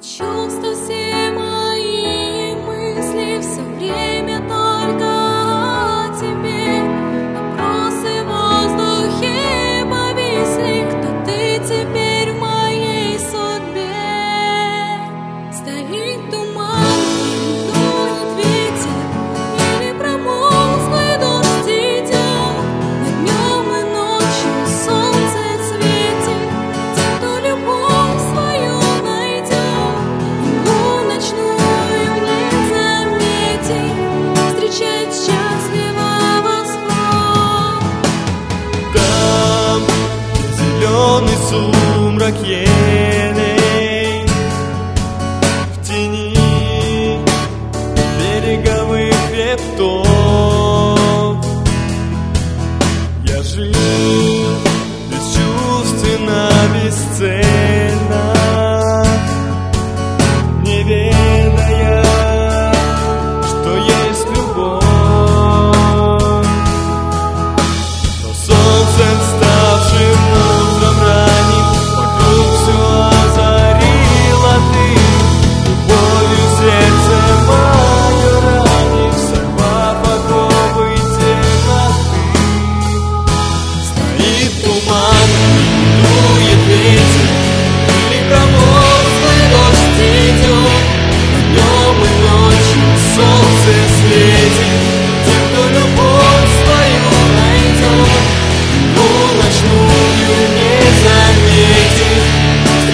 秋 как елей В тени береговых хребтов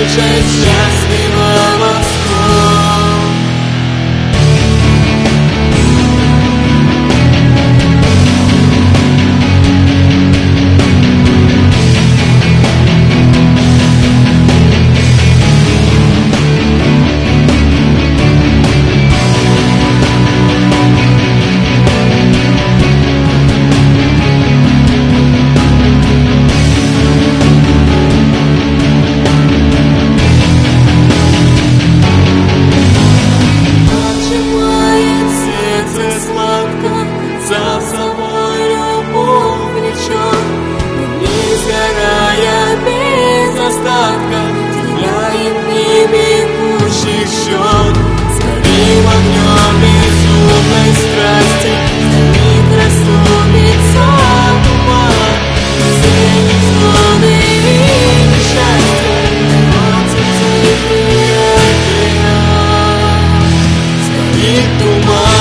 Just be me, mama. защищен Сгорим огнем безумной страсти. Миг расступится туман. Все невзгоды и несчастья Платится и океан Стоит туман.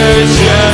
search